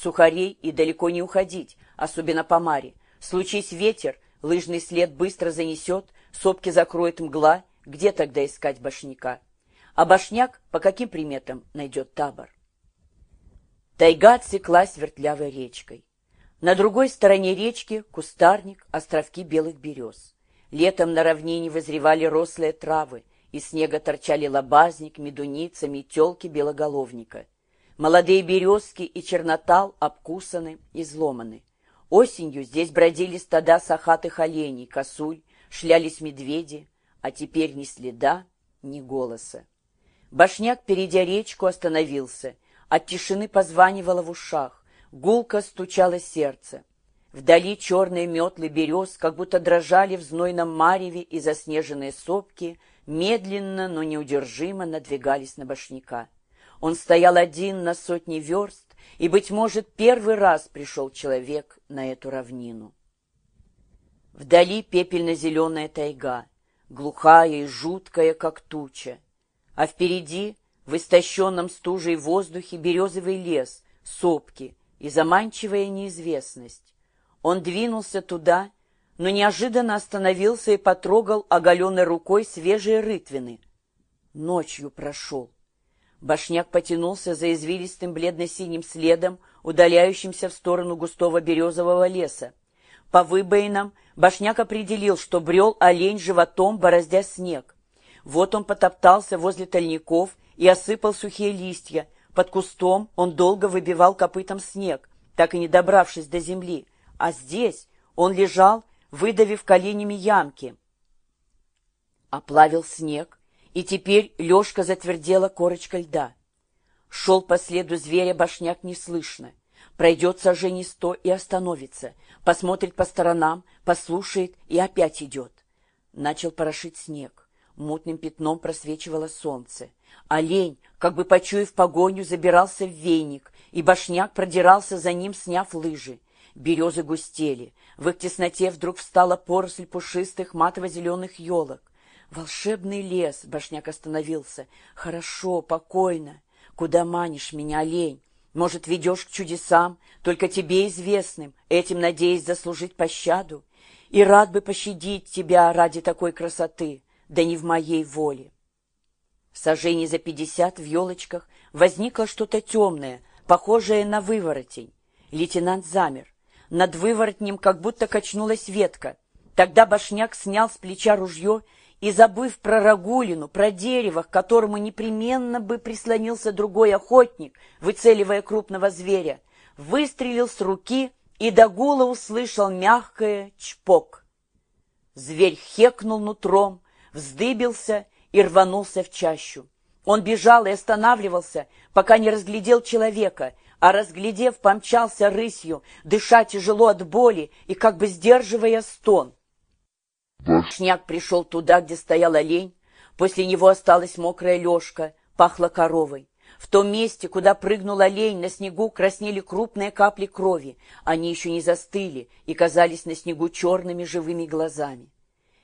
сухарей и далеко не уходить, особенно по маре. Случись ветер, лыжный след быстро занесет, сопки закроет мгла, где тогда искать башняка? А башняк по каким приметам найдет табор? Тайга отсеклась вертлявой речкой. На другой стороне речки кустарник, островки белых берез. Летом на равнине возревали рослые травы, из снега торчали лобазник, медуница, метелки белоголовника. Молодые березки и чернотал обкусаны, изломаны. Осенью здесь бродили стада сахатых оленей, косуль, шлялись медведи, а теперь ни следа, ни голоса. Башняк, перейдя речку, остановился. От тишины позванивало в ушах, гулко стучало сердце. Вдали черные метлы берез, как будто дрожали в знойном мареве и заснеженные сопки, медленно, но неудержимо надвигались на башняка. Он стоял один на сотни верст, и, быть может, первый раз пришел человек на эту равнину. Вдали пепельно-зеленая тайга, глухая и жуткая, как туча, а впереди, в истощенном стужей воздухе, березовый лес, сопки и заманчивая неизвестность. Он двинулся туда, но неожиданно остановился и потрогал оголенной рукой свежие рытвины. Ночью прошел. Башняк потянулся за извилистым бледно-синим следом, удаляющимся в сторону густого березового леса. По выбоинам Башняк определил, что брел олень животом, бороздя снег. Вот он потоптался возле тольников и осыпал сухие листья. Под кустом он долго выбивал копытом снег, так и не добравшись до земли а здесь он лежал, выдавив коленями ямки. Оплавил снег, и теперь Лешка затвердела корочка льда. Шел по следу зверя башняк неслышно. Пройдет сожжение сто и остановится, посмотрит по сторонам, послушает и опять идет. Начал порошить снег. Мутным пятном просвечивало солнце. Олень, как бы почуяв погоню, забирался в вейник, и башняк продирался за ним, сняв лыжи. Березы густели. В их тесноте вдруг встала поросль пушистых матово-зеленых елок. Волшебный лес, башняк остановился. Хорошо, покойно. Куда манишь меня, олень? Может, ведешь к чудесам, только тебе известным, этим надеясь заслужить пощаду? И рад бы пощадить тебя ради такой красоты, да не в моей воле. В сажении за пятьдесят в елочках возникло что-то темное, похожее на выворотень. Лейтенант замер. Над выворотнем как будто качнулась ветка. Тогда башняк снял с плеча ружье и, забыв про Рагулину, про дерево, к которому непременно бы прислонился другой охотник, выцеливая крупного зверя, выстрелил с руки и до гула услышал мягкое чпок. Зверь хекнул нутром, вздыбился и рванулся в чащу. Он бежал и останавливался, пока не разглядел человека, а, разглядев, помчался рысью, дыша тяжело от боли и как бы сдерживая стон. Шняк пришел туда, где стоял олень. После него осталась мокрая лёжка, пахло коровой. В том месте, куда прыгнул олень, на снегу краснели крупные капли крови. Они еще не застыли и казались на снегу черными живыми глазами.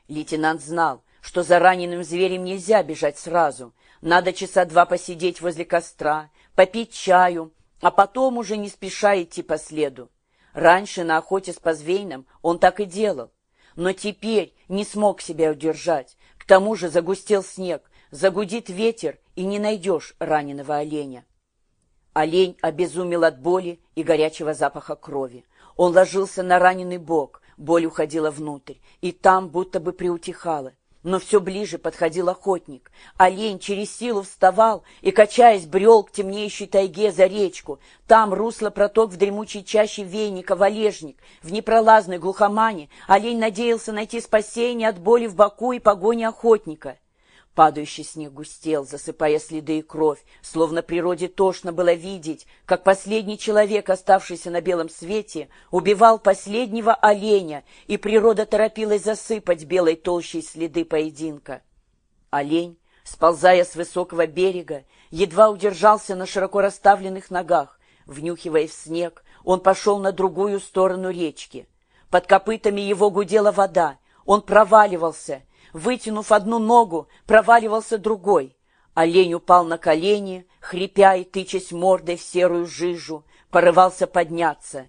Лейтенант знал, что за раненым зверем нельзя бежать сразу. Надо часа два посидеть возле костра, попить чаю, а потом уже не спеша идти по следу. Раньше на охоте с позвейном он так и делал, но теперь не смог себя удержать. К тому же загустел снег, загудит ветер, и не найдешь раненого оленя. Олень обезумел от боли и горячего запаха крови. Он ложился на раненый бок, боль уходила внутрь, и там будто бы приутихала. Но все ближе подходил охотник. Олень через силу вставал и, качаясь, брел к темнеющей тайге за речку. Там русло проток в дремучей чаще вейника валежник. В непролазной глухомане олень надеялся найти спасение от боли в боку и погони охотника. Падающий снег густел, засыпая следы и кровь, словно природе тошно было видеть, как последний человек, оставшийся на белом свете, убивал последнего оленя, и природа торопилась засыпать белой толщей следы поединка. Олень, сползая с высокого берега, едва удержался на широко расставленных ногах. Внюхивая в снег, он пошел на другую сторону речки. Под копытами его гудела вода, он проваливался — Вытянув одну ногу, проваливался другой. Олень упал на колени, хрипя и тычась мордой в серую жижу. порывался подняться.